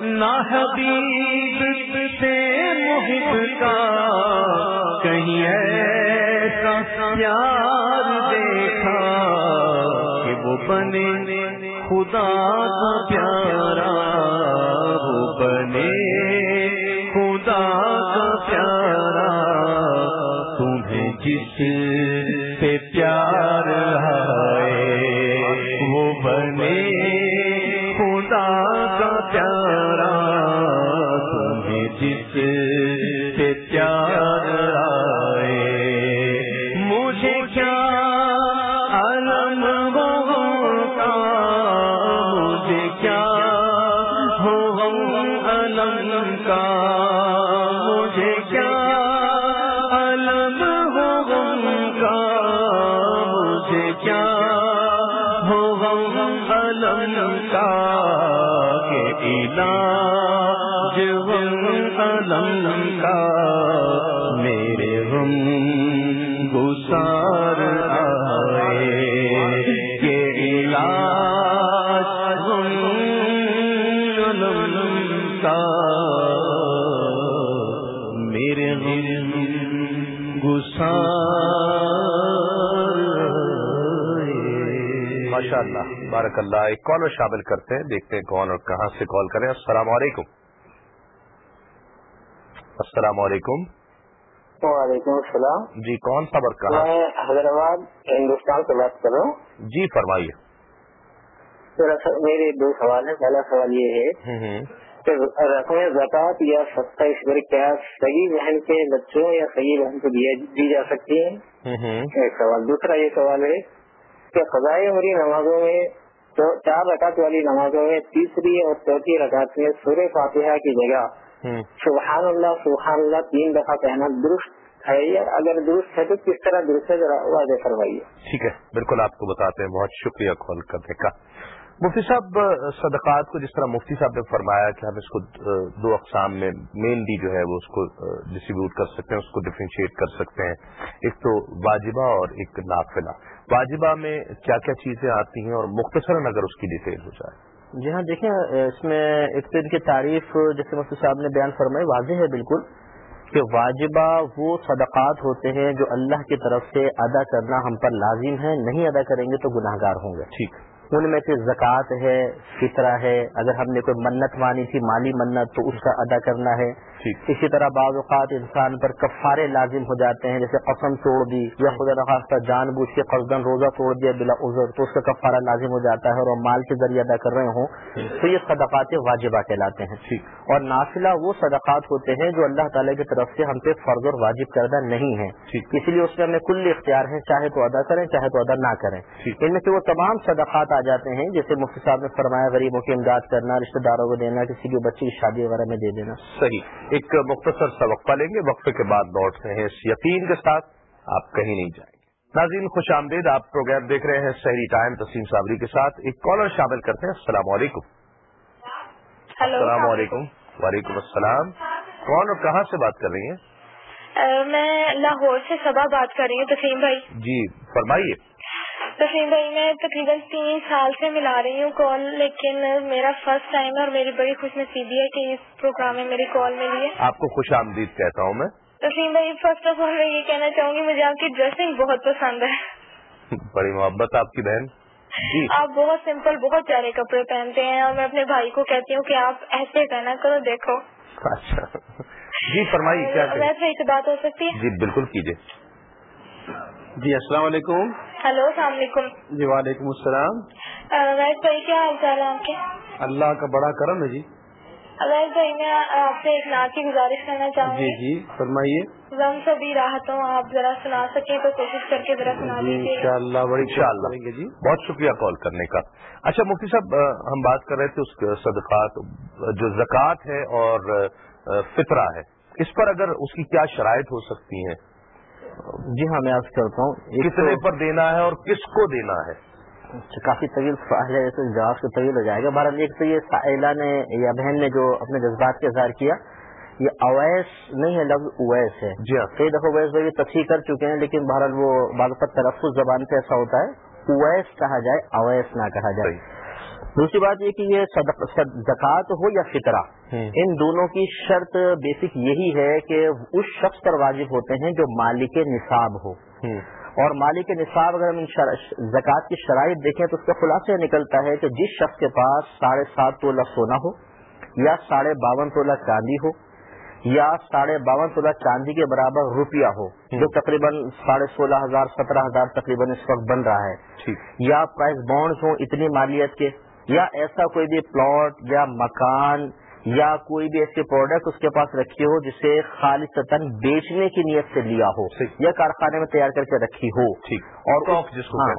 نہ حبیب سے محب کا کہیں ایسا پیار دیکھا کہ وہ بنے خدا کا پیارا، وہ بنے خدا کا پیارا، تمہیں جس ملا جو غم علم کا میرے غم بارک اللہ ایک کالر شامل کرتے ہیں دیکھتے ہیں کون اور کہاں سے کال کریں۔ السلام علیکم۔ السلام علیکم۔ وعلیکم السلام۔ جی کون سا کہاں؟ میں حیدرآباد ہندوستان سے بات کر رہا ہوں۔ جی فرمائیے۔ س- میرے دو سوال ہیں۔ پہلا سوال یہ ہے کہ رقم زکوٰۃ یا ستائیس بر کیا صحیح بہن کے بچوں یا صحیح بہن کو دی جا سکتی ہے؟ ایک سوال۔ دوسرا یہ سوال ہے کہ خزائے عمری نمازوں میں تو چار رکعت والی نمازوں میں تیسری اور چوتھی رکعت میں سورہ فاتحہ کی جگہ۔ سبحان اللہ سبحان اللہ تین دفعہ کہنا درست ہے یا اگر درست ہے تو کس طرح درست ہے ذرا واضح کروائیے ٹھیک ہے بالکل آپ کو بتاتے ہیں۔ بہت شکریہ کال کرنے کا مفتی صاحب صدقات کو جس طرح مفتی صاحب نے فرمایا کہ ہم اس کو دو اقسام میں مینلی جو ہے وہ اس کو ڈسٹریبیوٹ کر سکتے ہیں اس کو ڈفرینشیٹ کر سکتے ہیں۔ ایک تو واجبہ اور ایک نافلہ۔ واجبہ میں کیا کیا چیزیں آتی ہیں اور مختصراً اگر اس کی ڈیٹیل ہو جائے۔ جی ہاں دیکھیں اس میں ایک تو ان کی تعریف جیسے مفتی صاحب نے بیان فرمائی واضح ہے بالکل کہ واجبہ وہ صدقات ہوتے ہیں جو اللہ کی طرف سے ادا کرنا ہم پر لازم ہے نہیں ادا کریں گے تو گناہ گار ہوں گے۔ ٹھیک۔ ان میں سے زکوٰۃ ہے فطرہ ہے۔ اگر ہم نے کوئی منت مانی تھی مالی منت تو اس کا ادا کرنا ہے۔ اسی طرح بعض اوقات انسان پر کفارے لازم ہو جاتے ہیں جیسے قسم توڑ دی یا خدا نخواستہ جان بوجھ کے قصدن روزہ توڑ دیا بلا عذر تو اس کا کفارہ لازم ہو جاتا ہے اور مال کے ذریعے ادا کر رہے ہوں۔ تو یہ صدقات واجبہ کہلاتے ہیں۔ اور نافلہ وہ صدقات ہوتے ہیں جو اللہ تعالیٰ کی طرف سے ہم پہ فرض اور واجب کردہ نہیں ہے اسی لیے اس میں ہمیں کل اختیار ہے چاہے تو ادا کریں چاہے تو ادا نہ کریں۔ ان میں سے وہ تمام صدقات آ جاتے ہیں۔ جیسے مفتی صاحب نے فرمایا غریبوں کی امداد کرنا رشتہ داروں کو دینا کسی کی بچی کی شادی وغیرہ میں دے دینا۔ صحیح۔ ایک مختصر سا وقفہ لیں گے۔ وقفے کے بعد لوٹتے ہیں اس یقین کے ساتھ۔ آپ کہیں نہیں جائیں گے۔ ناظرین خوش آمدید۔ آپ پروگرام دیکھ رہے ہیں شہری ٹائم تسیم صابری کے ساتھ۔ ایک کالر شامل کرتے ہیں۔ السلام علیکم۔ السلام علیکم۔ وعلیکم السلام۔ کون اور کہاں سے بات کر رہی ہیں؟ میں لاہور سے صبح بات کر رہی ہوں تسیم بھائی۔ جی فرمائیے۔ تسیم بھائی میں تقریباً تین سال سے ملا رہی ہوں کال لیکن میرا فرسٹ ٹائم ہے اور میری بڑی خوش نصیبی ہے کہ اس پروگرام میں میری کال ملی ہے۔ آپ کو خوش آمدید کہتا ہوں میں۔ تسیم بھائی فرسٹ آف آل میں یہ کہنا چاہوں گی مجھے آپ کی ڈریسنگ بہت پسند ہے۔ بڑی محبت آپ کی بہن۔ جی۔ آپ بہت سمپل بہت پیارے کپڑے پہنتے ہیں اور میں اپنے بھائی کو کہتی ہوں کہ آپ ایسے پہنا کرو دیکھو۔ اچھا۔ جی فرمائیے؟ ویسے ایک بات ہو سکتی ہے۔ جی بالکل کیجیے۔ جی السلام علیکم۔ ہلو السلام علیکم۔ جی وعلیکم السلام۔ ویس بھائی کیا حال چال ہے آپ کے؟ اللہ کا بڑا کرم ہے جی۔ ویس بھائی میں آپ سے ایک نعت کی گزارش کرنا چاہوں جی گی۔ جی فرمائیے۔ غم سے بھی راحت ہوں آپ ذرا سنا سکیں تو کوشش کر کے ذرا سنا جی دیجیے انشاء اللہ بڑی۔ کریں گے جی۔ بہت شکریہ کال کرنے کا۔ اچھا مفتی صاحب ہم بات کر رہے تھے اس کے صدقات جو زکوٰۃ ہے اور فطرہ ہے اس پر اگر اس کی کیا شرائط ہو سکتی ہیں؟ جی ہاں میں عرض کرتا ہوں کتنے پر دینا ہے اور کس کو دینا ہے؟ اچھا، کافی طویل سوال ہے جواب سے طویل ہو جائے گا۔ بہرحال ایک تو یہ سائلہ نے یا بہن نے جو اپنے جذبات کا اظہار کیا یہ اویس نہیں ہے لفظ اویس ہے۔ جی ہاں۔ کئی دفعہ اویس بھائی تفصیل کر چکے ہیں لیکن بہرحال وہ بعض پر تلفظ زبان پہ ایسا ہوتا ہے اویس کہا جائے اویس نہ کہا جائے۔ دوسری بات یہ کہ یہ زکوٰۃ ہو یا فطرہ۔ ان دونوں کی شرط بیسک یہی ہے کہ اس شخص پر واجب ہوتے ہیں جو مالک نصاب ہو۔ اور مالک نصاب اگر ہم زکوٰۃ کی شرائط دیکھیں تو اس کا خلاصہ نکلتا ہے کہ جس شخص کے پاس ساڑھے سات تولہ سونا ہو یا ساڑھے باون تولہ چاندی ہو یا ساڑھے باون تولہ چاندی کے برابر روپیہ ہو جو تقریباً ساڑھے سولہ ہزار سترہ ہزار تقریباً اس وقت بن رہا ہے۔ یا پرائز بانڈز ہوں اتنی مالیت کے یا ایسا کوئی بھی پلاٹ یا مکان یا کوئی بھی ایسی پروڈکٹ اس کے پاس رکھی ہو جسے خالص بیچنے کی نیت سے لیا ہو۔ یا کارخانے میں تیار کر کے رکھی ہو ٹھیک. اور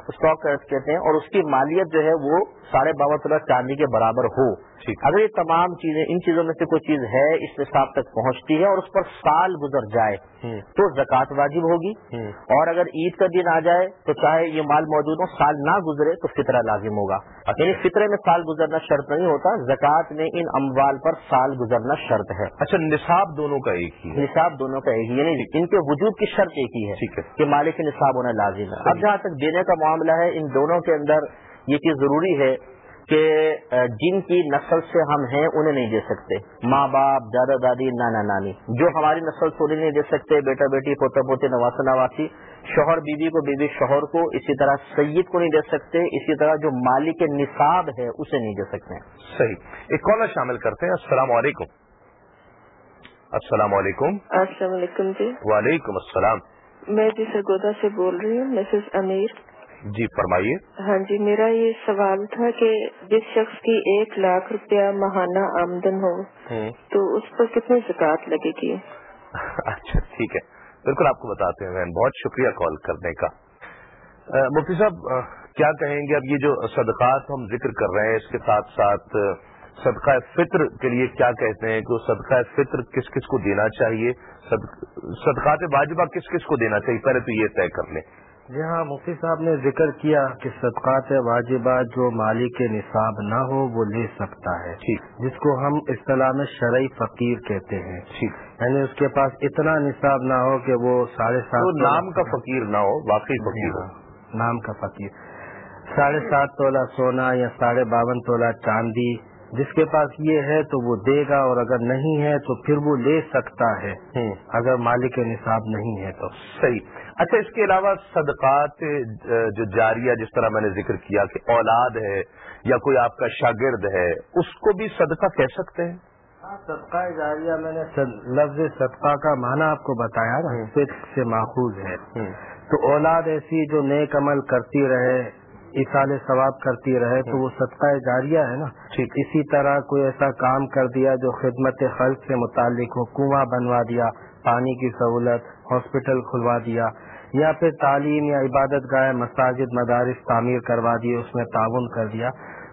اسٹاک ہاں کہتے ہیں. اور اس کی مالیت جو ہے وہ ساڑھے باون تولہ چاندی کے برابر ہو۔ اگر یہ تمام چیزیں ان چیزوں میں سے کوئی چیز ہے اس نصاب تک پہنچتی ہے اور اس پر سال گزر جائے تو زکوٰۃ واجب ہوگی۔ اور اگر عید کا دن آ جائے تو چاہے یہ مال موجود ہو سال نہ گزرے تو فطرہ لازم ہوگا۔ اچھا۔ یعنی فطرے میں سال گزرنا شرط نہیں ہوتا زکوٰۃ میں ان اموال پر سال گزرنا شرط ہے۔ اچھا نصاب دونوں کا ایک ہی ہے۔ نصاب دونوں کا ایک ہی یعنی ان کے وجود کی شرط ایک ہی ہے کہ مالک نصاب ہونا لازم ہے۔ اب جہاں تک دینے کا معاملہ ہے ان دونوں کے اندر یہ چیز ضروری ہے کہ جن کی نسل سے ہم ہیں انہیں نہیں دے سکتے۔ ماں باپ دادا دادی نانا نانی۔ جو ہماری نسل سے انہیں نہیں دے سکتے بیٹا بیٹی پوتا پوتے نواسا نواسی شوہر بیوی کو بیوی شوہر کو اسی طرح سید کو نہیں دے سکتے اسی طرح جو مالک نصاب ہے اسے نہیں دے سکتے۔ صحیح۔ ایک کالر شامل کرتے ہیں۔ السلام علیکم۔ السلام علیکم۔ السلام علیکم جی۔ وعلیکم السلام۔ میں جی سرگودا سے بول رہی ہوں مسز امیر۔ جی فرمائیے۔ ہاں جی میرا یہ سوال تھا کہ جس شخص کی ایک لاکھ روپیہ ماہانہ آمدن ہو تو اس پر کتنی زکوٰۃ لگے گی؟ اچھا ٹھیک ہے۔ بالکل آپ کو بتاتے ہیں بہن بہت شکریہ کال کرنے کا۔ مفتی صاحب کیا کہیں گے؟ اب یہ جو صدقات ہم ذکر کر رہے ہیں اس کے ساتھ ساتھ صدقہ فطر کے لیے کیا کہتے ہیں کہ صدقہ فطر کس کس کو دینا چاہیے؟ صدق- صدقات واجبہ کس کس کو دینا چاہیے؟ پہلے تو یہ طے کر لیں۔ جی ہاں مفتی صاحب نے ذکر کیا کہ صدقات واجبہ جو مالی کے نصاب نہ ہو وہ لے سکتا ہے۔ جس کو ہم اصطلاح میں شرعی فقیر کہتے ہیں۔ یعنی اس کے پاس اتنا نصاب نہ ہو کہ وہ ساڑھے سات نام کا فقیر نہ ہو واقعی فقیر ہو۔ ہاں، نام کا فقیر۔ ساڑھے سات تولہ سونا یا ساڑھے باون تولہ چاندی جس کے پاس یہ ہے تو وہ دے گا اور اگر نہیں ہے تو پھر وہ لے سکتا ہے۔ اگر مالک نصاب نہیں ہے تو۔ صحیح۔ اچھا اس کے علاوہ صدقات جو جاریہ جس طرح میں نے ذکر کیا کہ اولاد ہے یا کوئی آپ کا شاگرد ہے اس کو بھی صدقہ کہہ سکتے ہیں؟ ہاں، صدقہ جاریہ میں نے لفظ صدقہ کا معنی آپ کو بتایا نا فقہ سے ماخوذ ہے۔ تو اولاد ایسی جو نیک عمل کرتی رہے اصال ثواب کرتی رہے تو وہ صدقہ جاریہ ہے نا۔ اسی طرح کوئی ایسا کام کر دیا جو خدمت خلق سے متعلق ہو کنواں بنوا دیا پانی کی سہولت، ہاسپٹل کھلوا دیا، یا پھر تعلیم یا عبادت گاہ، مساجد، مدارس تعمیر کروا دیے، اس میں تعاون کر دیا۔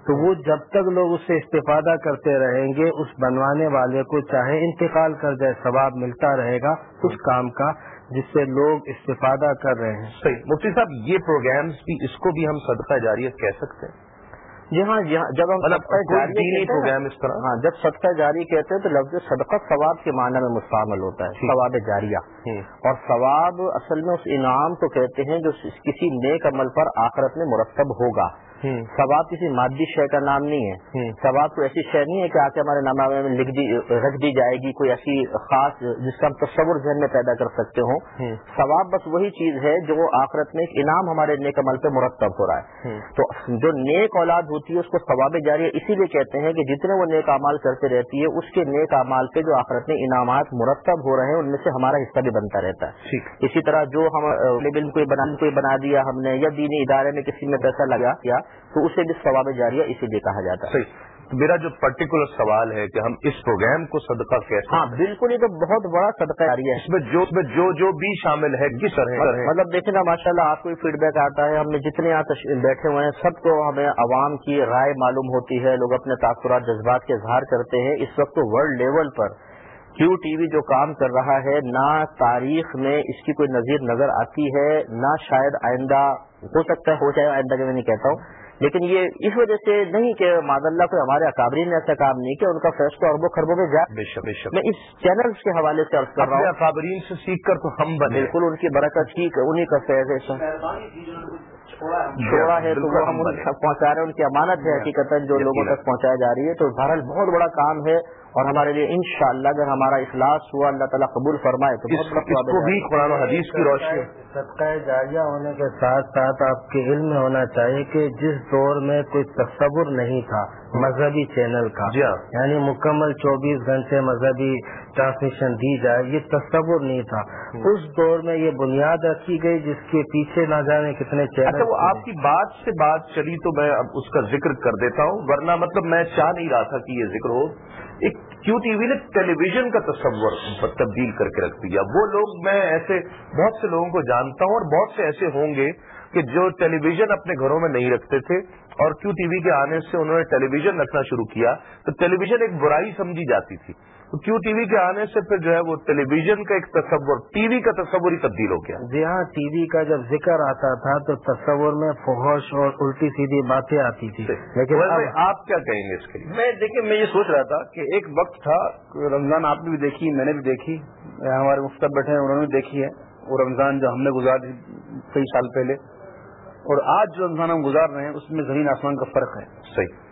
تو وہ جب تک لوگ اس سے استفادہ کرتے رہیں گے، اس بنوانے والے کو چاہے انتقال کر جائے، ثواب ملتا رہے گا اس کام کا، جس سے لوگ استفادہ کر رہے ہیں۔ صحیح۔ مفتی صاحب، یہ پروگرامز بھی، اس کو بھی ہم صدقہ جاریہ کہہ سکتے ہیں۔ جی ہاں جب ہم پروگرام اس طرح ہاں جب صدقہ جاری کہتے ہیں تو لفظ صدقہ ثواب کے معنی میں مستعمل ہوتا ہے ثواب جاریہ۔ اور ثواب اصل میں اس انعام کو کہتے ہیں جو کسی نیک عمل پر آخرت میں مرتب ہوگا۔ ثواب کسی مادی شے کا نام نہیں ہے۔ ثواب کوئی ایسی شے نہیں ہے کہ آ کے ہمارے نامہ میں لکھ دی رکھ دی جائے گی کوئی ایسی خاص جس کا ہم تصور ذہن میں پیدا کر سکتے ہوں۔ ثواب بس وہی چیز ہے جو آخرت میں ایک انعام ہمارے نیک عمل پہ مرتب ہو رہا ہے۔ تو جو نیک اولاد ہوتی ہے اس کو ثواب جاری اسی لیے کہتے ہیں کہ جتنے وہ نیک اعمال کرتے رہتی ہے اس کے نیک اعمال پہ جو آخرت میں انعامات مرتب ہو رہے ہیں ان میں سے ہمارا حصہ بھی بنتا رہتا ہے۔ اسی طرح جو ہم لیبل کوئی بنا کوئی بنا دیا ہم نے یا دینی ادارے میں کسی میں پیسہ لگا کیا تو اسے بھی ثواب جاریہ اسی لیے کہا جاتا ہے۔ میرا جو پرٹیکولر سوال ہے کہ ہم اس پروگرام کو صدقہ کیسے ہاں بالکل یہ تو بہت بڑا صدقہ جاریہ ہے۔ اس میں جو اس میں جو جو بھی شامل ہے کس طرح مطلب دیکھیں نا ماشاء اللہ آپ کو فیڈ بیک آتا ہے ہم نے جتنے یہاں بیٹھے ہوئے ہیں سب کو ہمیں عوام کی رائے معلوم ہوتی ہے۔ لوگ اپنے تاثرات جذبات کے اظہار کرتے ہیں۔ اس وقت تو ورلڈ لیول پر کیو ٹی وی جو کام کر رہا ہے نہ تاریخ میں اس کی کوئی نظیر نظر آتی ہے نہ شاید آئندہ ہو سکتا ہے ہو جائے آئندہ کے میں نہیں کہتا ہوں۔ لیکن یہ اس وجہ سے نہیں کہ ماد اللہ کوئی ہمارے اکابرین نے ایسا کام نہیں کیا ان کا فیصلہ اربوں خربوں میں جائے بے شک بے شک۔ میں اس چینل کے حوالے سے عرض کر رہا اپنے ہوں اکابرین سے سیکھ کر تو ہم بنے۔ بالکل ان کی برکت ٹھیک ہے انہیں کا فیض ہے سر چھوڑا ہے۔ تو وہ ہم ان تک پہنچا رہے ہیں ان کی امانت ہے حقیقت جو لوگوں تک پہنچایا جا رہی ہے۔ تو بہرحال بہت بڑا کام ہے۔ اور ہمارے لیے انشاءاللہ اگر ہمارا اخلاص ہوا اللہ تعالیٰ قبول فرمائے تو اس کو بھی قرآن و حدیث کی روشنی صدقہ جاریہ ہونے کے ساتھ ساتھ آپ کے علم میں ہونا چاہیے کہ جس دور میں کوئی تصور نہیں تھا۔ مذہبی چینل کا۔ جی ہاں۔ یعنی مکمل چوبیس گھنٹے مذہبی ٹرانسمیشن دی جائے یہ تصور نہیں تھا۔ اس دور میں یہ بنیاد رکھی گئی جس کے پیچھے نہ جانے کتنے چینل اچھا وہ آپ کی بات سے بات چلی تو میں اب اس کا ذکر کر دیتا ہوں ورنہ مطلب میں چاہ نہیں رہا تھا کہ یہ ذکر ہو۔ ایک کیو ٹی وی نے ٹیلی ویژن کا تصور تبدیل کر کے رکھ دیا۔ وہ لوگ میں ایسے بہت سے لوگوں کو جانتا ہوں اور بہت سے ایسے ہوں گے کہ جو ٹیلی ویژن اپنے گھروں میں نہیں رکھتے تھے۔ اور کیو ٹی وی کے آنے سے انہوں نے ٹیلی ویژن رکھنا شروع کیا؟ تو ٹیلی ویژن ایک برائی سمجھی جاتی تھی۔ تو کیو ٹی وی کے آنے سے پھر جو ہے وہ ٹیلی ویژن کا ایک تصور ٹی وی کا تصور ہی تبدیل ہو گیا۔ جی ہاں ٹی وی کا جب ذکر آتا تھا تو تصور میں فحوش اور الٹی سیدھی باتیں آتی تھی لیکن آپ کیا کہیں گے اس کے لیے؟ میں دیکھیے میں یہ سوچ رہا تھا کہ ایک وقت تھا رمضان آپ نے بھی دیکھی میں نے بھی دیکھی ہمارے مفتب بیٹھے ہیں انہوں نے بھی دیکھی ہے۔ وہ رمضان جو ہم نے گزار کئی سال پہلے۔ اور آج جو رمضان ہم گزار رہے ہیں اس میں زمین آسمان کا فرق ہے۔ صحیح۔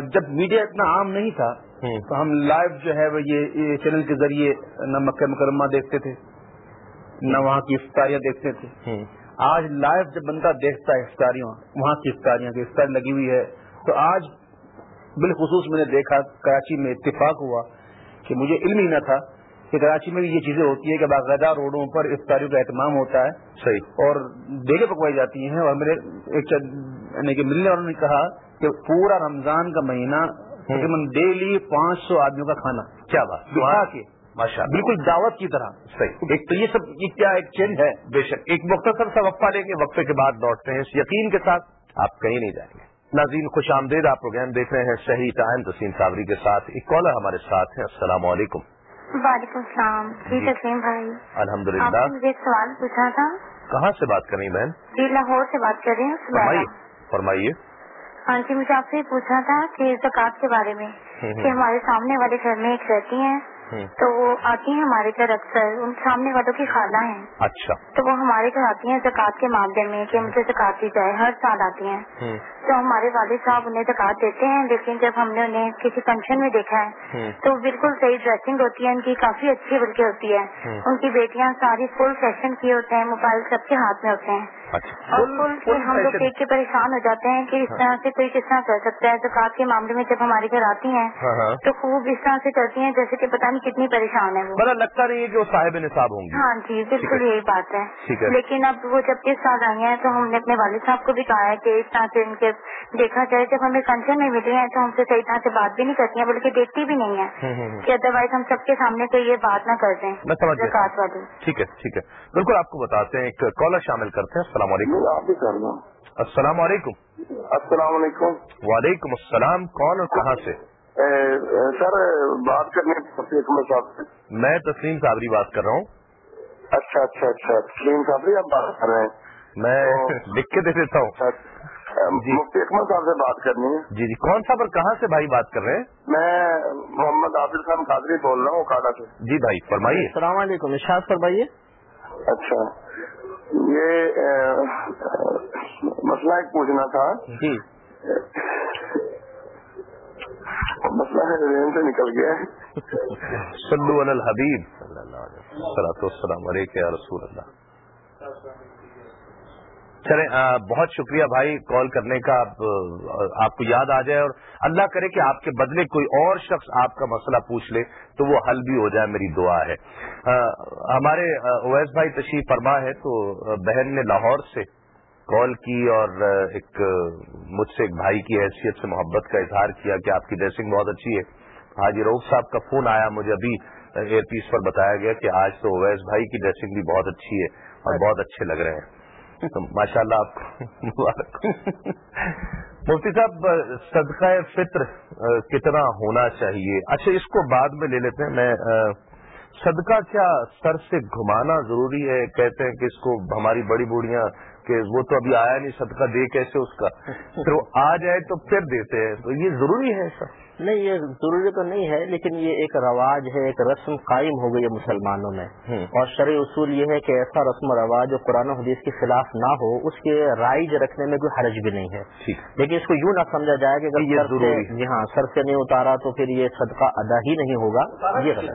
جب میڈیا اتنا عام نہیں تھا تو ہم لائیو جو ہے وہ یہ چینل کے ذریعے نہ مکہ مکرمہ دیکھتے تھے نہ وہاں کی افطاریاں دیکھتے تھے۔ آج لائیو جب بندہ دیکھتا ہے افطاریاں وہاں کی افطاریاں کی افطاری لگی ہوئی ہے تو آج بالخصوص میں نے دیکھا کراچی میں اتفاق ہوا کہ مجھے علم ہی نہ تھا کہ کراچی میں بھی یہ چیزیں ہوتی ہیں کہ باقاعدہ روڈوں پر افطاریوں کا اہتمام ہوتا ہے صحیح۔ اور دیگیں پکوائی جاتی ہیں اور میرے ایک یعنی کہ ملنے والوں نے کہا کہ پورا رمضان کا مہینہ تقریباً ڈیلی پانچ سو آدمیوں کا کھانا۔ کیا بات۔ دکھا کے۔ ماشاء بالکل دعوت کی طرح۔ صحیح۔ ایک تو یہ سب یہ کیا ایک چینج ہے؟ بے شک۔ ایک مختصر سا وقفہ لیں گے وقفے کے بعد لوٹتے ہیں۔ اس یقین کے ساتھ آپ کہیں نہیں جائیں گے۔ ناظرین خوش آمدید آپ پروگرام دیکھ رہے ہیں صحیح ٹائم تسیم صابری کے ساتھ۔ ایک کالر ہمارے ساتھ ہیں۔ السلام علیکم۔ وعلیکم السلام۔ جی تسلیم بھائی۔ الحمد للہ ایک سوال پوچھا تھا۔ کہاں سے بات کریں بہن جی لاہور سے بات کر رہی ہوں فرمائیے۔ ہاں جی مجھے آپ سے پوچھنا تھا کہ زکوٰۃ کے بارے میں۔ کہ ہمارے سامنے والے گھر میں ایک رہتی ہیں۔ تو وہ آتی ہیں ہمارے گھر اکثر۔ ان سامنے والوں کی خالہ ہیں۔ اچھا۔ تو وہ ہمارے گھر آتی ہیں زکوٰۃ کے معاملے میں کہ مجھے زکوٰۃ دی جائے ہر سال آتی ہیں۔ تو ہمارے والد صاحب انہیں زکوٰۃ دیتے ہیں لیکن جب ہم نے انہیں کسی فنکشن میں دیکھا ہے۔ تو بالکل صحیح ڈریسنگ ہوتی ہے ان کی کافی اچھی بلکہ ہوتی ہے۔ ان کی بیٹیاں ساری فل فیشن کیے ہوتے ہیں موبائل سب کے ہاتھ میں ہوتے ہیں۔ اور فل فل ہم لوگ۔ دیکھ کے پریشان ہو جاتے ہیں کہ اس طرح سے کوئی کس طرح کر سکتا ہے زکوٰۃ کے معاملے میں جب ہمارے گھر آتی ہیں ہاں ہاں۔ تو خوب اس طرح سے کرتی ہیں جیسے کہ پتہ نہیں کتنی پریشان ہے وہ۔ بڑا لگتا نہیں ہے کہ وہ صاحب نصاب ہوں گی ہاں جی۔ بالکل یہی بات ہے۔ لیکن اب وہ جب کے ساتھ آئی ہیں تو ہم نے اپنے والد صاحب کو بھی کہا ہے کہ اس طرح سے ان کے دیکھا جائے جب ہمیں فنکشن میں ملی ہیں تو ہم سے صحیح طرح سے بات بھی نہیں کرتی ہیں بلکہ دیکھتی بھی نہیں ہے ہوں۔ کہ ادر وائز ہم سب کے سامنے کوئی یہ بات نہ کر دیں۔ زکوٰۃ والی ٹھیک ہے ٹھیک ہے۔ بالکل آپ کو بتاتے ہیں ایک کالر شامل کرتے ہیں۔ السلام علیکم. السلام علیکم. السلام علیکم. وعلیکم السلام کون اور کہاں سے؟ سر بات کرنے صاحب سے. میں تسلیم صابری بات کر رہا ہوں. اچھا اچھا اچھا. تسلیم صاحب آپ بات کر رہے ہیں. میں لکھ کے دے دیتا ہوں. جی۔ مفتی اکمل صاحب سے بات کرنی ہے. جی جی. کون سا پر کہاں سے بھائی بات کر رہے ہیں؟ میں محمد عادل خان قادری بول رہا ہوں اوکاڑا سے. جی بھائی فرمائیے. السلام علیکم. ارشاد فرمائیے. اچھا. یہ مسئلہ ایک پوچھنا تھا۔ جی۔ مسئلہ ذہن سے نکل گیا۔ ہے صلو علی الحبیب صلی اللہ علیہ وسلم السلام علیکم یا رسول اللہ۔ چلے بہت شکریہ بھائی کال کرنے کا آپ کو یاد آ جائے اور اللہ کرے کہ آپ کے بدلے کوئی اور شخص آپ کا مسئلہ پوچھ لے تو وہ حل بھی ہو جائے میری دعا ہے۔ ہمارے اویس بھائی تشریف فرما ہے تو بہن نے لاہور سے کال کی اور ایک مجھ سے ایک بھائی کی حیثیت سے محبت کا اظہار کیا کہ آپ کی ڈریسنگ بہت اچھی ہے۔ حاجی روف صاحب کا فون آیا مجھے ابھی ایئر پیس پر بتایا گیا کہ آج تو اویس بھائی کی ڈریسنگ بھی بہت اچھی ہے اور بہت اچھے لگ رہے ہیں۔ ماشاء اللہ آپ مبارک مفتی صاحب صدقہ فطر کتنا ہونا چاہیے؟ اچھا اس کو بعد میں لے لیتے ہیں۔ میں صدقہ کیا سر سے گھمانا ضروری ہے؟ کہتے ہیں کہ اس کو ہماری بڑی بوڑھیاں کہ وہ تو ابھی آیا نہیں صدقہ دے کیسے اس کا؟ پھر وہ آ جائے تو پھر دیتے ہیں۔ تو یہ ضروری ہے ایسا نہیں یہ ضروری تو نہیں ہے لیکن یہ ایک رواج ہے ایک رسم قائم ہو گئی ہے مسلمانوں میں۔ اور شرعی اصول یہ ہے کہ ایسا رسم و رواج جو قرآن و حدیث کے خلاف نہ ہو اس کے رائج رکھنے میں کوئی حرج بھی نہیں ہے۔ لیکن اس کو یوں نہ سمجھا جائے کہ اگر جی ہاں سر سے نہیں اتارا تو پھر یہ صدقہ ادا ہی نہیں ہوگا۔ یہ غلط۔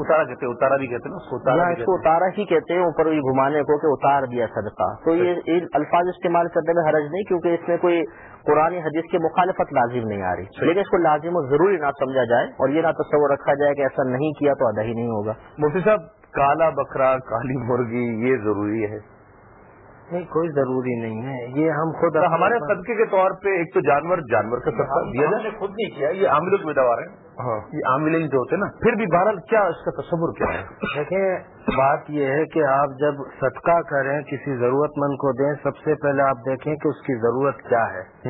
اتارا کہتے اتارا بھی کہتے نا اس کو اتارا ہی کہتے ہیں اوپر گھمانے کو کہ اتار دیا صدقہ۔ تو یہ الفاظ استعمال کرنے میں حرج نہیں کیونکہ اس میں کوئی قرآن حدیث کی مخالفت لازم نہیں آ رہی۔ لیکن اس کو لازم و ضروری نہ سمجھا جائے اور یہ نہ تصور رکھا جائے کہ ایسا نہیں کیا تو ادا ہی نہیں ہوگا۔ مفتی صاحب، کالا بکرا، کالی مرغی، یہ ضروری ہے۔ نہیں کوئی ضروری نہیں ہے۔ یہ ہم خود ہمارے صدقے کے طور پہ ایک تو جانور جانور کا صدقہ دیا جائے۔ خود نہیں کیا یہ عاملوں کے پیداوار ہیں۔ ہاں۔ یہ عامل جو ہوتے ہیں نا۔ پھر بھی بہرحال کیا اس کا تصور کیا ہے؟ دیکھیں بات یہ ہے کہ آپ جب صدقہ کریں کسی ضرورت مند کو دیں سب سے پہلے آپ دیکھیں کہ اس کی ضرورت کیا ہے۔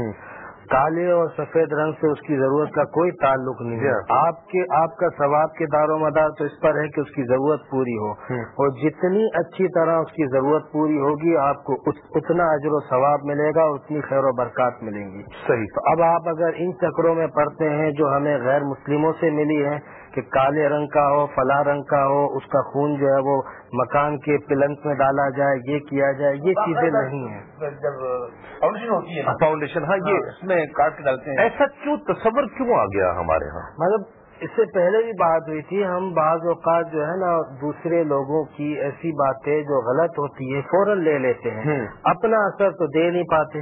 کالے اور سفید رنگ سے اس کی ضرورت کا کوئی تعلق نہیں ہے۔ آپ کے آپ کا ثواب کے دار و مدار تو اس پر ہے کہ اس کی ضرورت پوری ہو۔ اور جتنی اچھی طرح اس کی ضرورت پوری ہوگی آپ کو اتنا اجر و ثواب ملے گا اتنی خیر و برکات ملیں گی۔ صحیح۔ تو اب آپ اگر ان چکروں میں پڑھتے ہیں جو ہمیں غیر مسلموں سے ملی ہے کہ کالے رنگ کا ہو فلا رنگ کا ہو اس کا خون جو ہے وہ مکان کے پلنک میں ڈالا جائے یہ کیا جائے یہ چیزیں نہیں ہیں۔ جب فاؤنڈیشن ہوتی ہے فاؤنڈیشن ہاں یہ اس میں کاٹ کے ڈالتے ہیں۔ ایسا کیوں تصور کیوں آ گیا ہمارے ہاں؟ مطلب اس سے پہلے بھی بات ہوئی تھی ہم بعض اوقات جو ہے نا دوسرے لوگوں کی ایسی باتیں جو غلط ہوتی ہے فوراً لے لیتے ہیں۔ اپنا اثر تو دے نہیں پاتے۔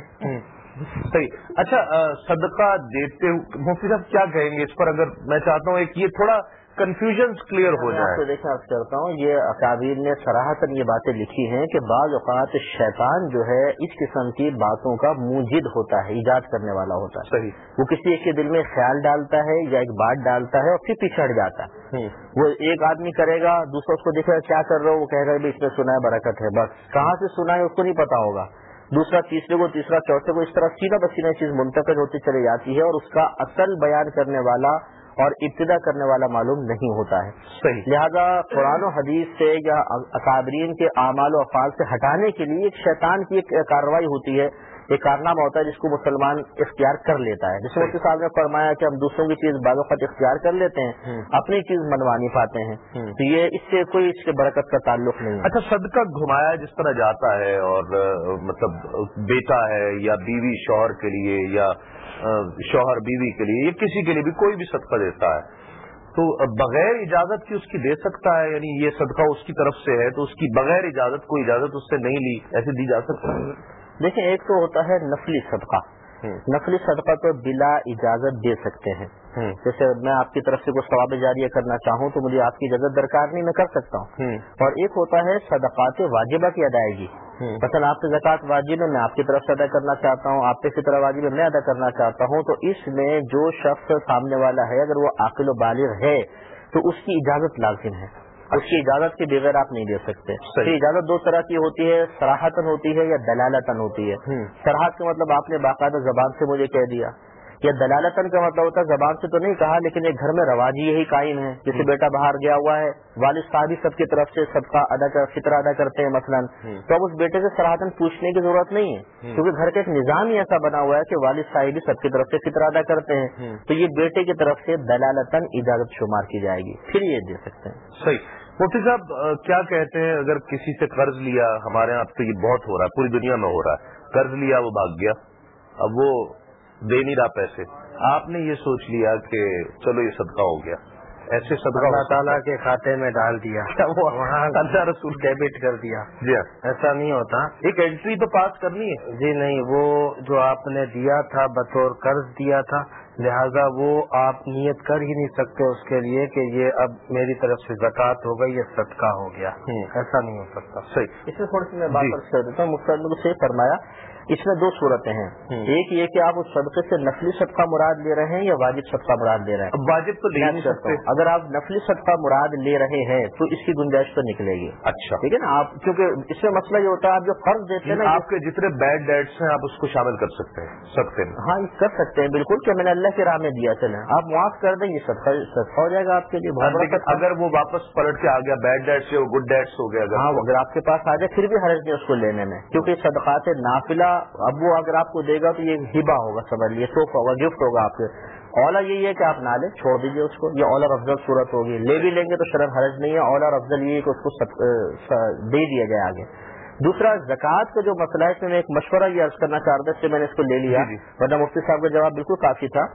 صحیح. اچھا صدقہ دیتے مفتی صاحب کیا کہیں گے؟ اس پر اگر میں چاہتا ہوں ایک یہ تھوڑا کنفیوژن کلیئر ہو جائے۔ دیکھیں آپ کرتا ہوں یہ اکابیر نے سراہتن یہ باتیں لکھی ہیں کہ بعض اوقات شیطان جو ہے اس قسم کی باتوں کا موجد ہوتا ہے ایجاد کرنے والا ہوتا ہے۔ صحیح۔ وہ کسی ایک کے دل میں خیال ڈالتا ہے یا ایک بات ڈالتا ہے اور پھر پچھڑ جاتا ہے۔ وہ ایک آدمی کرے گا دوسرا اس کو دیکھے گا کیا کر رہا ہو؟ وہ کہے گا اس میں سنا ہے برکت ہے بس۔ کہاں سے سنا ہے؟ اس کو نہیں پتا ہوگا۔ دوسرا تیسرے کو تیسرا چوتھے کو اس طرح سیدھا بسینہ چیز منتقل ہوتی چلی جاتی ہے اور اس کا اصل بیان کرنے والا اور ابتدا کرنے والا معلوم نہیں ہوتا ہے۔ صحیح۔ لہذا قرآن و حدیث سے یا اکابرین کے اعمال و افعال سے ہٹانے کے لیے ایک شیطان کی ایک کارروائی ہوتی ہے۔ ایک کارنامہ ہوتا ہے جس کو مسلمان اختیار کر لیتا ہے۔ جس مفتی صاحب نے فرمایا کہ ہم دوسروں کی چیز بعض وقت اختیار کر لیتے ہیں اپنی چیز منوا نہیں پاتے ہیں۔ تو یہ اس سے کوئی اس کے برکت کا تعلق نہیں اچھا صدقہ گھمایا جس طرح جاتا ہے اور مطلب بیٹا ہے یا بیوی شوہر کے لیے یا شوہر بیوی کے لیے یا کسی کے لیے بھی کوئی بھی صدقہ دیتا ہے۔ تو بغیر اجازت کی اس کی دے سکتا ہے؟ یعنی یہ صدقہ اس کی طرف سے ہے تو اس کی بغیر اجازت کوئی اجازت اس سے نہیں لی ایسے دی جا سکتی ہے؟ دیکھیں ایک تو ہوتا ہے نفلی صدقہ۔ نقلی صدقہ تو بلا اجازت دے سکتے ہیں۔ جیسے میں آپ کی طرف سے کوئی ثواب جاری کرنا چاہوں تو مجھے آپ کی اجازت درکار نہیں میں کر سکتا ہوں۔ اور ایک ہوتا ہے صدقات واجبہ کی ادائیگی۔ مثلا آپ سے زکوٰۃ واجب ہے میں آپ کی طرف سے ادا کرنا چاہتا ہوں آپ کی طرح واجب ہے میں ادا کرنا چاہتا ہوں۔ تو اس میں جو شخص سامنے والا ہے اگر وہ عقل و بالغ ہے تو اس کی اجازت لازم ہے۔ اس کی اجازت کے بغیر آپ نہیں دے سکتے۔ اجازت دو طرح کی ہوتی ہے سراہتن ہوتی ہے یا دلالتن ہوتی ہے۔ سراہد کا مطلب آپ نے باقاعدہ زبان سے مجھے کہہ دیا۔ یا دلالتن کا مطلب ہوتا ہے زبان سے تو نہیں کہا لیکن ایک گھر میں رواجی یہی قائم ہے۔ جیسے بیٹا باہر گیا ہوا ہے والد صاحب ہی سب کی طرف سے سب کا ادا کر فطر ادا کرتے ہیں مثلا۔ تو اب اس بیٹے سے سراہتن پوچھنے کی ضرورت نہیں ہے کیونکہ گھر کا ایک نظام ہی ایسا بنا ہوا ہے کہ والد صاحب ہی سب کی طرف سے فطر ادا کرتے ہیں۔ تو یہ بیٹے کی طرف سے دلالتن اجازت شمار کی جائے گی۔ پھر یہ دے سکتے ہیں۔ صحیح۔ مفتی صاحب کیا کہتے ہیں؟ اگر کسی سے قرض لیا ہمارے یہاں اب تو یہ بہت ہو رہا ہے پوری دنیا میں ہو رہا ہے۔ قرض لیا وہ بھاگ گیا۔ اب وہ دے نہیں رہا پیسے۔ آپ نے یہ سوچ لیا کہ چلو یہ صدقہ ہو گیا۔ ایسے صدقہ اللہ تعالیٰ کے کھاتے میں ڈال دیا۔ وہاں اللہ رسول ڈیبٹ کر دیا۔ جی ہاں۔ ایسا نہیں ہوتا۔ ایک انٹری تو پاس کرنی ہے۔ جی نہیں وہ جو آپ نے دیا تھا بطور قرض دیا تھا لہذا وہ آپ نیت کر ہی نہیں سکتے اس کے لیے کہ یہ اب میری طرف سے زکوٰۃ ہو گئی یہ صدقہ ہو گیا۔ ایسا نہیں ہو سکتا۔ صحیح۔ اس میں تھوڑی سی میں بات کر دیتا ہوں۔ مختلف سے فرمایا اس میں دو صورتیں ہیں۔ ایک یہ کہ آپ اس صدقے سے نفلی صدقہ مراد لے رہے ہیں یا واجب صدقہ مراد لے رہے ہیں؟ واجب تو لے نہیں سکتے۔ اگر آپ نفلی صدقہ مراد لے رہے ہیں تو اس کی گنجائش تو نکلے گی۔ اچھا۔ ٹھیک ہے نا؟ آپ کیونکہ اس میں مسئلہ یہ ہوتا ہے آپ جو قرض دیتے ہیں آپ کے جتنے بیڈ ڈیٹس ہیں آپ اس کو شامل کر سکتے ہیں سکتے ہیں۔ ہاں کر سکتے ہیں بالکل کہ میں نے اللہ کی راہ میں دیا چلے آپ معاف کر دیں یہ صدقہ صدقہ ہو جائے گا آپ کے لیے۔ اگر وہ واپس پلٹ کے آ گیا بیڈ ڈیٹ سے وہ گڈ ڈیٹس ہو گیا ہاں اگر اگر آپ کے پاس آ جائے پھر بھی حرج نہیں اس کو لینے میں کیونکہ صدقات نافلہ اب وہ اگر آپ کو دے گا تو یہ ہبا ہوگا سمجھ لیے توحفہ ہوگا گفٹ ہوگا آپ کے۔ اولا یہی ہے کہ آپ نہ لیں چھوڑ دیجیے اس کو۔ یہ اولا افضل صورت ہوگی۔ لے بھی لیں گے تو شرم حرج نہیں ہے۔ اولا افضل یہ ہے کہ اس کو سب- دے دیا جائے آگے۔ دوسرا زکوٰۃ کا جو مسئلہ ہے اس میں میں ایک مشورہ یہ عرض کرنا چاہ رہا تھا اس سے میں نے اس کو لے لیا۔ جی، جی۔ ورنہ مفتی صاحب کا جواب بالکل کافی تھا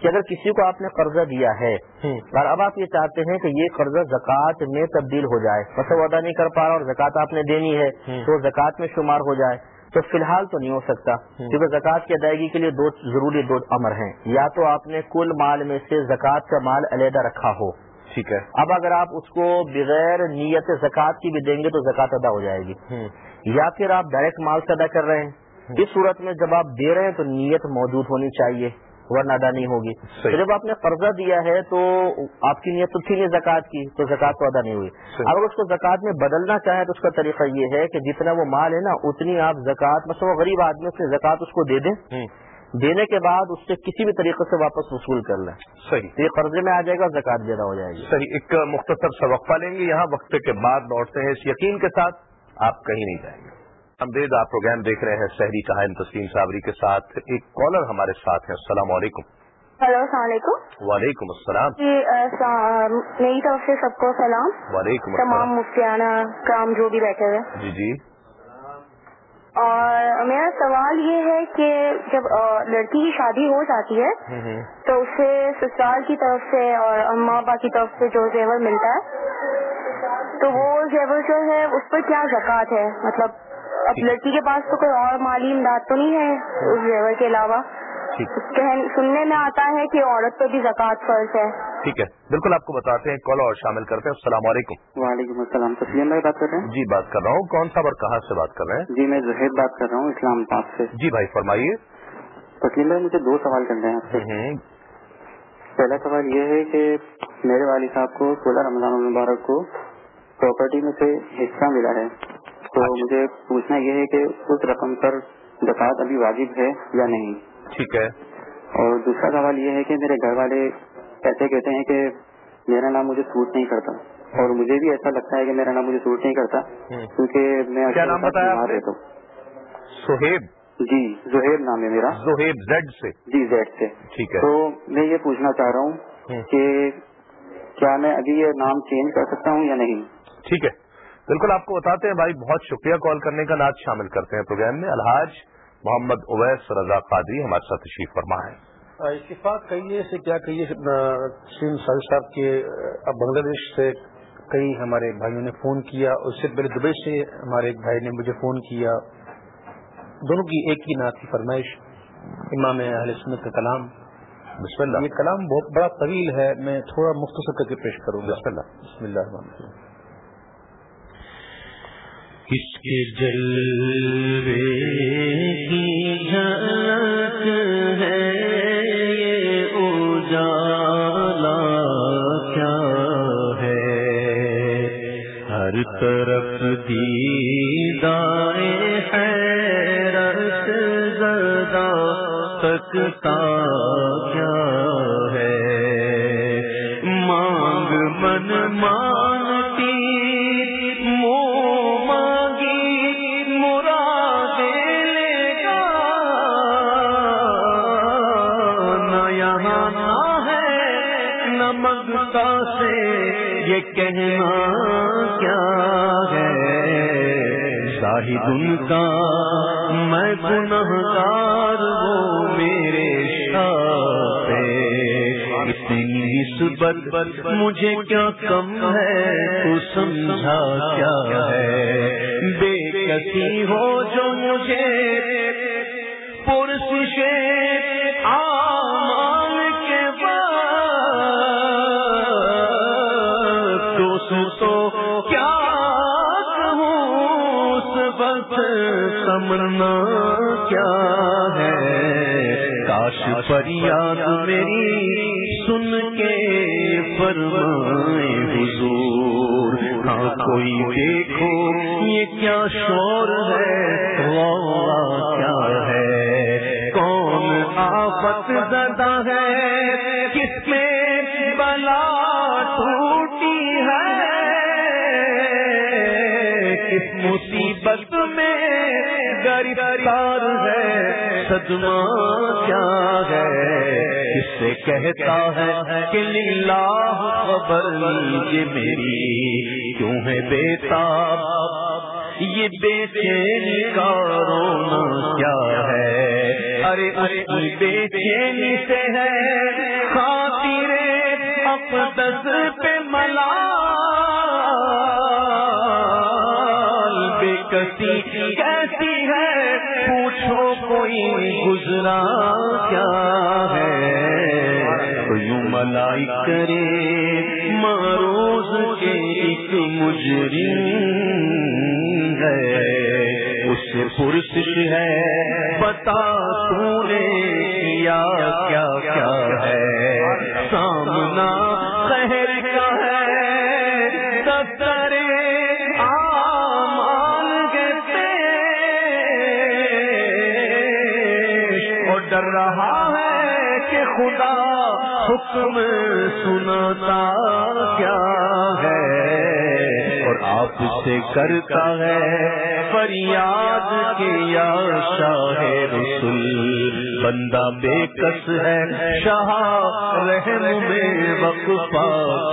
کہ اگر کسی کو آپ نے قرضہ دیا ہے اور اب آپ یہ چاہتے ہیں کہ یہ قرضہ زکوٰۃ میں تبدیل ہو جائے۔ وہ ادا نہیں کر پا رہا اور زکوٰۃ آپ نے دینی ہے تو زکوٰۃ میں شمار ہو جائے۔ تو فی الحال تو نہیں ہو سکتا کیونکہ زکوٰۃ کی ادائیگی کے لیے دو ضروری دو امر ہیں۔ یا تو آپ نے کل مال میں سے زکوٰۃ کا مال علیحدہ رکھا ہو۔ ٹھیک ہے۔ اب اگر آپ اس کو بغیر نیت زکوٰۃ کی بھی دیں گے تو زکوٰۃ ادا ہو جائے گی۔ یا پھر آپ ڈائریکٹ مال سے ادا کر رہے ہیں۔ اس صورت میں جب آپ دے رہے ہیں تو نیت موجود ہونی چاہیے۔ ورنہ ادا نہیں ہوگی۔ تو جب آپ نے قرضہ دیا ہے تو آپ کی نیت تو تھی نہیں زکوٰۃ کی تو زکوٰۃ تو ادا نہیں ہوئی۔ اگر اس کو زکوٰۃ میں بدلنا چاہیں تو اس کا طریقہ یہ ہے کہ جتنا وہ مال ہے نا اتنی آپ زکوٰۃ مثلا وہ غریب آدمی سے زکوٰۃ اس کو دے دیں دینے کے بعد اس سے کسی بھی طریقے سے واپس وصول کر لیں صحیح۔ یہ قرضے میں آ جائے گا زکوٰۃ بھی ادا ہو جائے گی۔ صحیح۔ ایک مختصر سا وقفہ لیں گے یہاں وقفے کے بعد لوٹتے ہیں۔ اس یقین کے ساتھ آپ کہیں نہیں جائیں گے۔ امدید آپ پروگرام دیکھ رہے ہیں شہری کہان تسلیم صابری کے ساتھ ایک کالر ہمارے ساتھ ہیں السلام علیکم۔ ہلو السلام علیکم۔ وعلیکم السلام۔ جی میری طرف سے سب کو سلام۔ وعلیکم تمام مفتیانہ کام جو بھی بیٹھے ہوئے۔ جی جی۔ اور میرا سوال یہ ہے کہ جب لڑکی کی شادی ہو جاتی ہے تو اسے سسرال کی طرف سے اور اماں ابا کی طرف سے جو زیور ملتا ہے تو وہ زیور جو ہے اس پر کیا زکوٰۃ ہے؟ مطلب اب لڑکی کے پاس تو کوئی اور مالی امداد تو نہیں ہے اس زیور کے علاوہ۔ سننے میں آتا ہے کہ عورت پہ بھی زکوٰۃ فرض ہے۔ ٹھیک ہے۔ بالکل آپ کو بتاتے ہیں کال اور شامل کرتے ہیں۔ السلام علیکم۔ وعلیکم السلام تسلیم بھائی بات کر رہے جی بات کر رہا ہوں۔ کون صاحب اور کہاں سے بات کر رہے ہیں؟ جی میں زہید بات کر رہا ہوں اسلام آباد سے۔ ہیں جی بھائی فرمائیے۔ تسلیم بھائی مجھے دو سوال کرنے ہیں آپ سے۔ پہلا سوال یہ ہے کہ میرے والد صاحب کو سولہ رمضان المبارک کو پراپرٹی میں سے حصہ ملا ہے۔ تو مجھے پوچھنا یہ ہے کہ اس رقم پر زکوٰۃ ابھی واجب ہے یا نہیں؟ ٹھیک ہے۔ اور دوسرا سوال یہ ہے کہ میرے گھر والے ایسے کہتے ہیں کہ میرا نام مجھے سوٹ نہیں کرتا اور مجھے بھی ایسا لگتا ہے کہ میرا نام مجھے سوٹ نہیں کرتا۔ کیونکہ میں؟ رہتا ہوں۔ سہیب۔ جی زہیر نام ہے میرا۔ زہیب زیڈ سے۔ جی زیڈ سے۔ ٹھیک ہے۔ تو میں یہ پوچھنا چاہ رہا ہوں۔ کہ کیا میں ابھی یہ نام چینج کر سکتا ہوں یا نہیں؟ ٹھیک ہے۔ بالکل آپ کو بتاتے ہیں بھائی بہت شکریہ کال کرنے کا نعت شامل کرتے ہیں پروگرام میں۔ الحاج محمد اویس رضا قادری ہمارے ساتھ تشریف فرما ہے اتفاق کہیے سے کیا کہیے سین سال صاحب کے اب بنگلہ دیش سے کئی ہمارے بھائیوں نے فون کیا اس سے پہلے دبئی سے ہمارے ایک بھائی نے مجھے فون کیا۔ دونوں کی ایک ہی نعت کی فرمائش امام اہل سنت کا کلام۔ بسم اللہ۔ یہ کلام بہت بڑا طویل ہے میں تھوڑا مختصر کر کے پیش کروں گا۔ بسم اللہ۔ بسم اللہ الرحمن الرحیم۔ کس کے جلوے کی جھلک ہے یہ اجالا کیا ہے؟ ہر طرف دیدائے حیرت زدہ تکتا کیا ہے؟ مانگ من مانتی یہ کہنا کیا ہے؟ شاہد ان کا، میں گنہگار وہ میرے شاہ اتنی نسبت مجھے کیا کم ہے؟ تو سمجھا کیا ہے؟ بے کسی ہو جو مجھے بعد کیا سمرنا کیا ہے؟ کاش فریاد میری سن کے فرمائے حضور۔ ہاں کوئی دیکھو، یہ کیا شور ہے؟ کیا ہے؟ کون آفت زدہ ہے؟ گرفتار ہے، صدمہ کیا ہے؟ کس سے کہتا ہے کہ لاہ خبر لیجیے میری کیوں ہے بیتا؟ یہ بے چینی کا رونا کیا ہے؟ ارے ارے بے چینی سے ہے خاطر اقدس پہ ملا۔ بے کسی کوئی گزرا کیا ہے؟ یوں ملائی کرے ماروز کے ایک مجرم ہے۔ اس سے پرسش ہے، بتا تو نے کیا کیا کیا ہے؟ سامنا حکم سناتا کیا ہے اور آپ سے کرتا ہے فریاد کے یا شاہ رسول۔ بندہ بے کس ہے؟ شاہ رحم میں وقفہ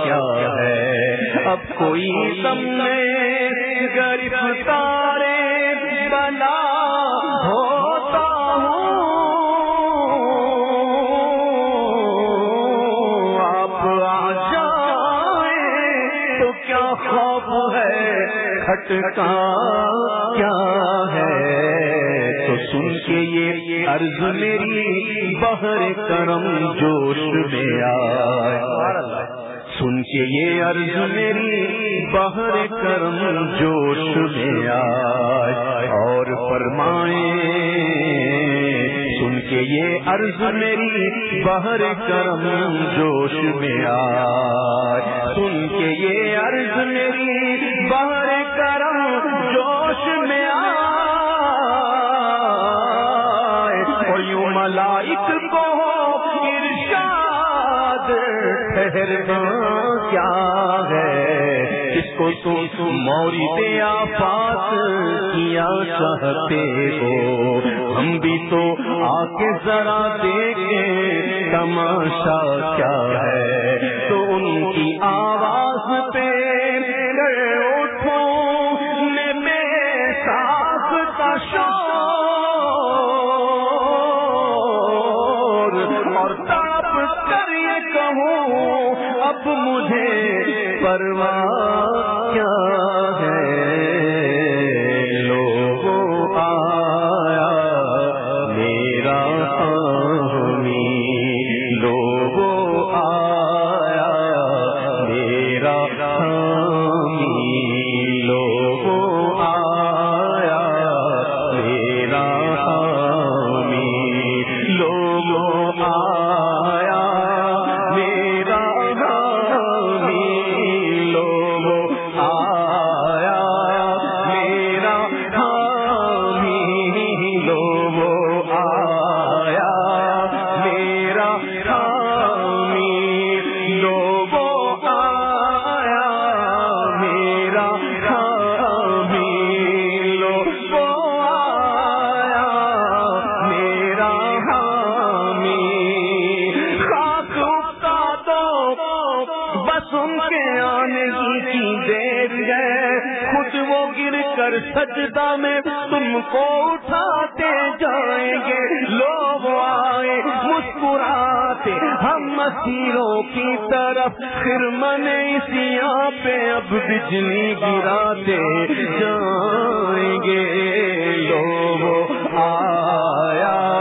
کیا ہے؟ اب کوئی سم میں گرفتار بنا کھٹکا کیا ہے؟ تو سن کے یہ عرض میری بہر کرم جوش میں آئے۔ سن کے یہ عرض میری بہر کرم جوش میں آئے۔ اور فرمائے، سن کے یہ عرض میری بہر کرم جوش میں آئے۔ سن کے یہ عرض میری بہر جوش میں آئے اور یوں ملائک کو ارشاد کیا ہے؟ اس کو تو موری پہ آفات کیا چاہتے ہو۔ ہم بھی تو آ کے ذرا دیکھیں، تماشا کیا ہے؟ تو ان کی آواز پہ مجھے پرواہ سجدہ میں تم کو اٹھاتے جائیں گے۔ لوگ آئے، مسکراتے ہم مسیروں کی طرف۔ پھر من پہ اب بجلی گراتے جائیں گے۔ لوگ آیا۔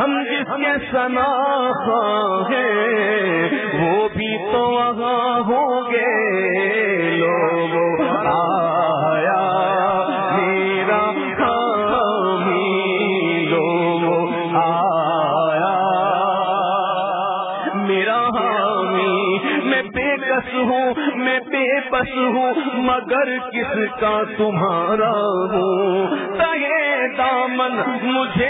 ہم جس کے سنا ہے وہ بھی تو وہاں ہوں گے۔ لوگ آیا میرا حامی لوگ آیا میرا حامی میں بے کس ہوں، میں بے بس ہوں، مگر کس کا تمہارا ہوں؟ تہے دامن مجھے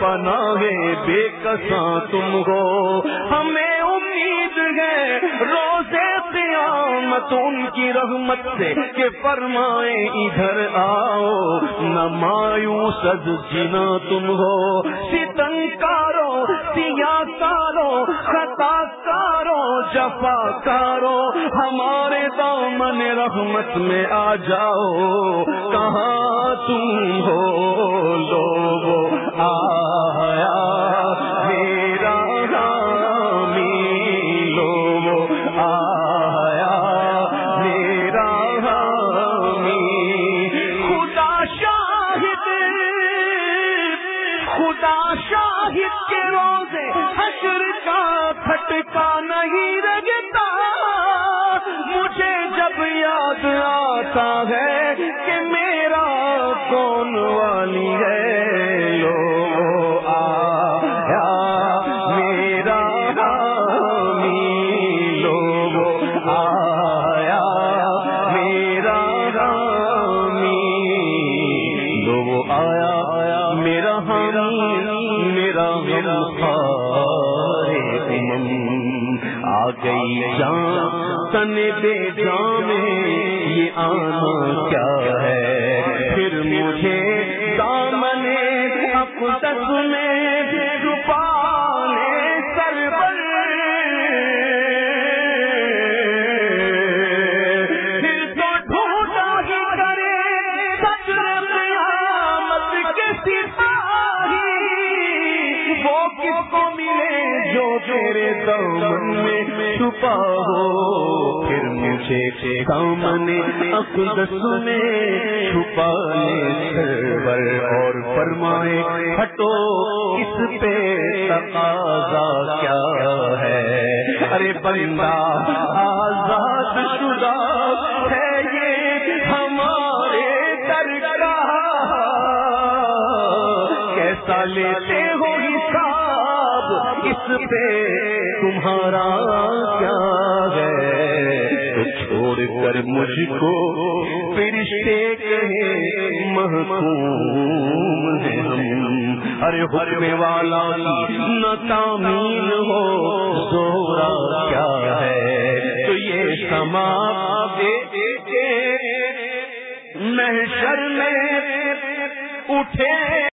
پناہ بے کساں تم ہو۔ ہمیں امید ہے روزے قیامت ان کی رحمت سے کہ فرمائے ادھر آؤ۔ نہ مایوس جنا تم ہو۔ ستن کارو سیا کارو خطا کارو جفا کارو ہمارے دامن رحمت میں آ جاؤ۔ کہاں تم ہو لوگ آیا۔ میرا آیا۔ میرا خدا شاہد خدا شاہد کے روزے کا نہیں رگتا۔ مجھے جب یاد آتا ہے کہ میرا کون والی ہے۔ کو ملے جو تیرے دامن میں چھپا ہو۔ پھر مجھے دامن اقدس میں چھپانے سرور اور فرمائے، ہٹو، اس پہ تقاضا کیا ہے؟ ارے بندہ، آزاد شدہ ہے یہ ہمارے در کا کیسا لیتے ہو حساب اس پہ تمہارا کیا ہے؟ چھوڑ کر مجھ کو فرشتے کہے، محکوم ہے ہم۔ ارے حکم والا جی، نہ تعمیل ہو زورا کیا ہے؟ تو یہ سما دے محشر میں اٹھے۔